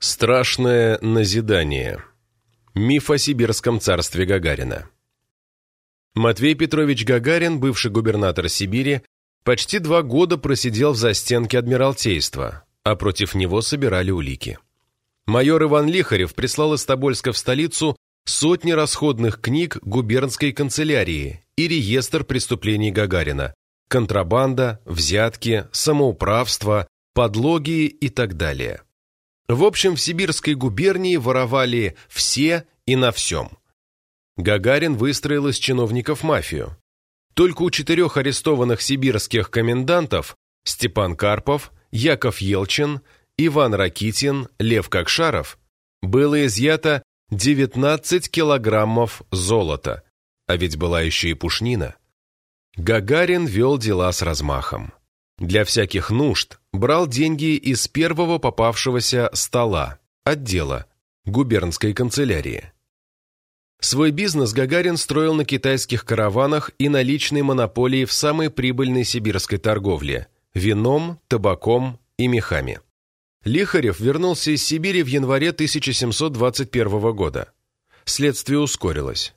Страшное назидание. Миф о сибирском царстве Гагарина. Матвей Петрович Гагарин, бывший губернатор Сибири, почти два года просидел в застенке Адмиралтейства, а против него собирали улики. Майор Иван Лихарев прислал из Тобольска в столицу сотни расходных книг губернской канцелярии и реестр преступлений Гагарина, контрабанда, взятки, самоуправство, подлоги и так далее. В общем, в Сибирской губернии воровали все и на всем. Гагарин выстроил из чиновников мафию. Только у четырех арестованных сибирских комендантов Степан Карпов, Яков Елчин, Иван Ракитин, Лев Кокшаров было изъято 19 килограммов золота, а ведь была еще и пушнина. Гагарин вел дела с размахом. Для всяких нужд брал деньги из первого попавшегося стола, отдела, губернской канцелярии. Свой бизнес Гагарин строил на китайских караванах и на личной монополии в самой прибыльной сибирской торговле – вином, табаком и мехами. Лихарев вернулся из Сибири в январе 1721 года. Следствие ускорилось.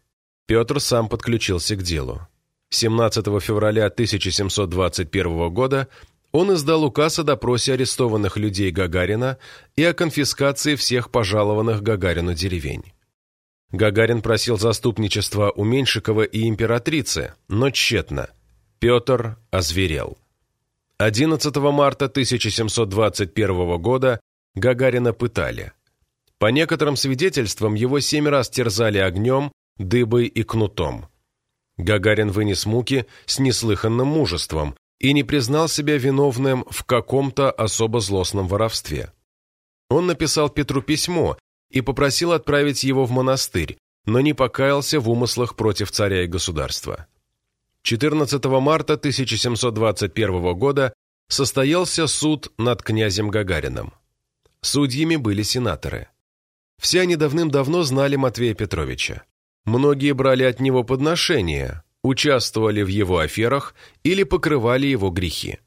Петр сам подключился к делу. 17 февраля 1721 года он издал указ о допросе арестованных людей Гагарина и о конфискации всех пожалованных Гагарину деревень. Гагарин просил заступничества у Меньшикова и императрицы, но тщетно. Петр озверел. 11 марта 1721 года Гагарина пытали. По некоторым свидетельствам, его семь раз терзали огнем, дыбой и кнутом. Гагарин вынес муки с неслыханным мужеством и не признал себя виновным в каком-то особо злостном воровстве. Он написал Петру письмо и попросил отправить его в монастырь, но не покаялся в умыслах против царя и государства. 14 марта 1721 года состоялся суд над князем Гагарином. Судьями были сенаторы. Все они давным-давно знали Матвея Петровича. Многие брали от него подношения, участвовали в его аферах или покрывали его грехи.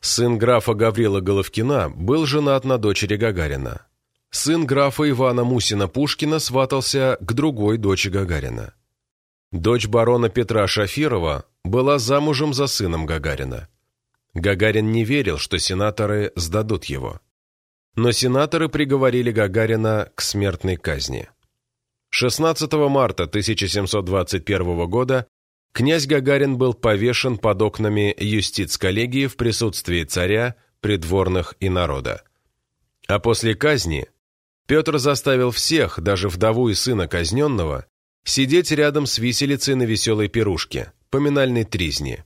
Сын графа Гаврила Головкина был женат на дочери Гагарина. Сын графа Ивана Мусина-Пушкина сватался к другой дочи Гагарина. Дочь барона Петра Шафирова была замужем за сыном Гагарина. Гагарин не верил, что сенаторы сдадут его. Но сенаторы приговорили Гагарина к смертной казни. 16 марта 1721 года князь Гагарин был повешен под окнами юстиц-коллегии в присутствии царя, придворных и народа. А после казни Петр заставил всех, даже вдову и сына казненного, сидеть рядом с виселицей на веселой пирушке, поминальной тризни.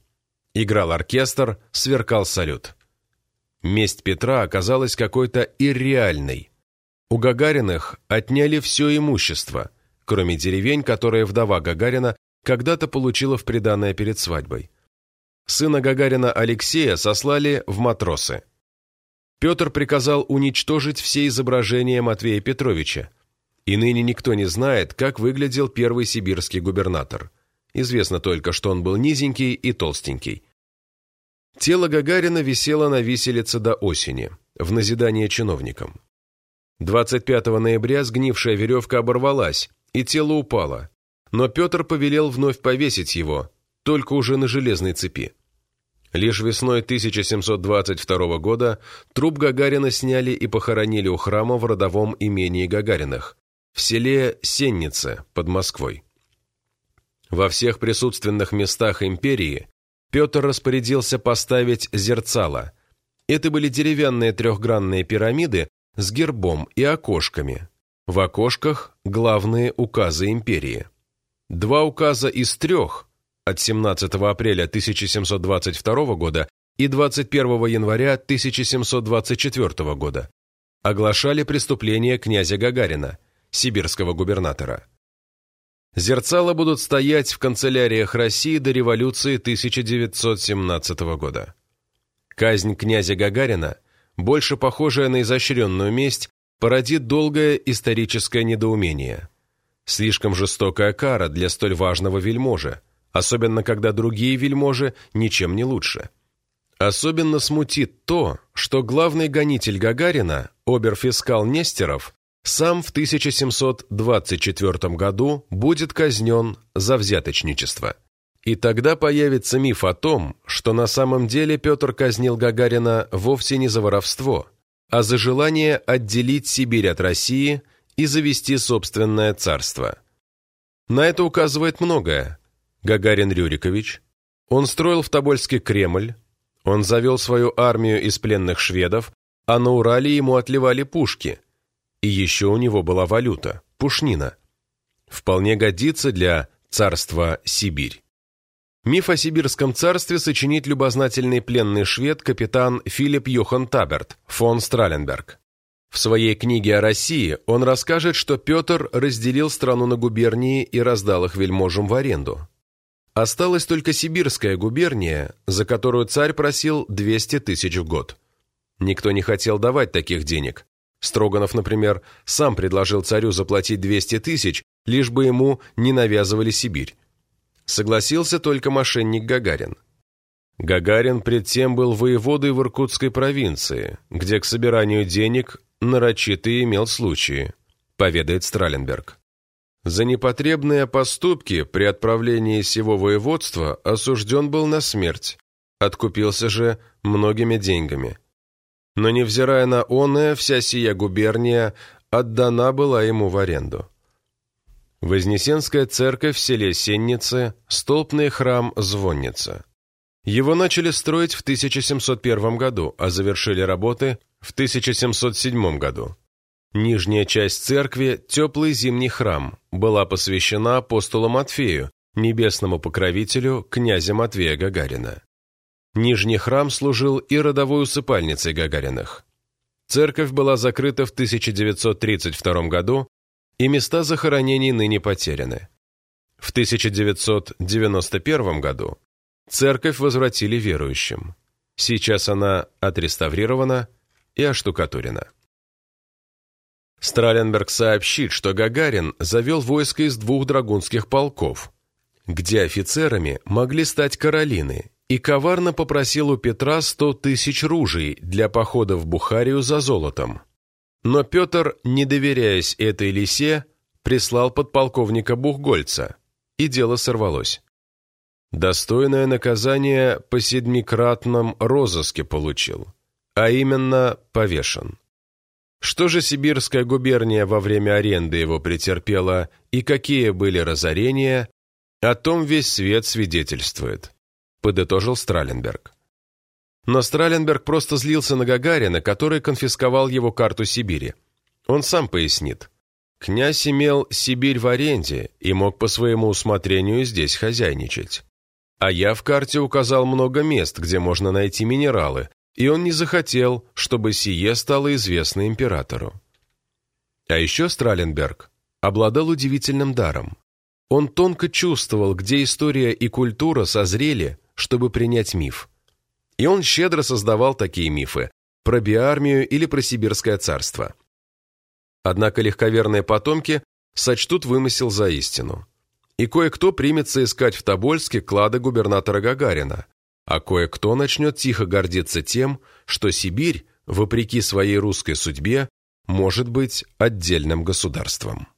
Играл оркестр, сверкал салют. Месть Петра оказалась какой-то ирреальной. У Гагариных отняли все имущество, кроме деревень, которые вдова Гагарина когда-то получила в приданое перед свадьбой. Сына Гагарина Алексея сослали в матросы. Петр приказал уничтожить все изображения Матвея Петровича, и ныне никто не знает, как выглядел первый сибирский губернатор. Известно только, что он был низенький и толстенький. Тело Гагарина висело на виселице до осени, в назидание чиновникам. 25 ноября сгнившая веревка оборвалась, и тело упало, но Петр повелел вновь повесить его, только уже на железной цепи. Лишь весной 1722 года труп Гагарина сняли и похоронили у храма в родовом имении Гагариных, в селе Сеннице под Москвой. Во всех присутственных местах империи Петр распорядился поставить зерцало. Это были деревянные трехгранные пирамиды с гербом и окошками. В окошках главные указы империи. Два указа из трех от 17 апреля 1722 года и 21 января 1724 года оглашали преступление князя Гагарина, сибирского губернатора. Зерцала будут стоять в канцеляриях России до революции 1917 года. Казнь князя Гагарина, больше похожая на изощренную месть, породит долгое историческое недоумение. Слишком жестокая кара для столь важного вельможи, особенно когда другие вельможи ничем не лучше. Особенно смутит то, что главный гонитель Гагарина оберфискал Нестеров, сам в 1724 году будет казнен за взяточничество. И тогда появится миф о том, что на самом деле Петр казнил Гагарина вовсе не за воровство, а за желание отделить Сибирь от России и завести собственное царство. На это указывает многое. Гагарин Рюрикович, он строил в Тобольске Кремль, он завел свою армию из пленных шведов, а на Урале ему отливали пушки. И еще у него была валюта – пушнина. Вполне годится для царства Сибирь. Миф о сибирском царстве сочинит любознательный пленный швед капитан Филипп Йохан Таберт, фон Страленберг. В своей книге о России он расскажет, что Петр разделил страну на губернии и раздал их вельможам в аренду. Осталась только сибирская губерния, за которую царь просил 200 тысяч в год. Никто не хотел давать таких денег. Строганов, например, сам предложил царю заплатить 200 тысяч, лишь бы ему не навязывали Сибирь. Согласился только мошенник Гагарин. Гагарин предтем был воеводой в Иркутской провинции, где к собиранию денег нарочито имел случаи, поведает Страленберг. За непотребные поступки при отправлении сего воеводства осужден был на смерть, откупился же многими деньгами. Но невзирая на оное, вся сия губерния отдана была ему в аренду. Вознесенская церковь в селе Сенницы, столпный храм Звонница. Его начали строить в 1701 году, а завершили работы в 1707 году. Нижняя часть церкви, теплый зимний храм, была посвящена апостолу Матфею, небесному покровителю князя Матвея Гагарина. Нижний храм служил и родовой усыпальницей Гагариных. Церковь была закрыта в 1932 году и места захоронений ныне потеряны. В 1991 году церковь возвратили верующим. Сейчас она отреставрирована и оштукатурена. Страленберг сообщит, что Гагарин завел войско из двух драгунских полков, где офицерами могли стать Каролины, и коварно попросил у Петра сто тысяч ружей для похода в Бухарию за золотом. Но Петр, не доверяясь этой лисе, прислал подполковника Бухгольца, и дело сорвалось. Достойное наказание по седмикратном розыске получил, а именно повешен. Что же сибирская губерния во время аренды его претерпела и какие были разорения, о том весь свет свидетельствует, подытожил Страленберг. Но Страленберг просто злился на Гагарина, который конфисковал его карту Сибири. Он сам пояснит. Князь имел Сибирь в аренде и мог по своему усмотрению здесь хозяйничать. А я в карте указал много мест, где можно найти минералы, и он не захотел, чтобы сие стало известно императору. А еще Страленберг обладал удивительным даром. Он тонко чувствовал, где история и культура созрели, чтобы принять миф. И он щедро создавал такие мифы про биармию или про сибирское царство. Однако легковерные потомки сочтут вымысел за истину. И кое-кто примется искать в Тобольске клады губернатора Гагарина, а кое-кто начнет тихо гордиться тем, что Сибирь, вопреки своей русской судьбе, может быть отдельным государством.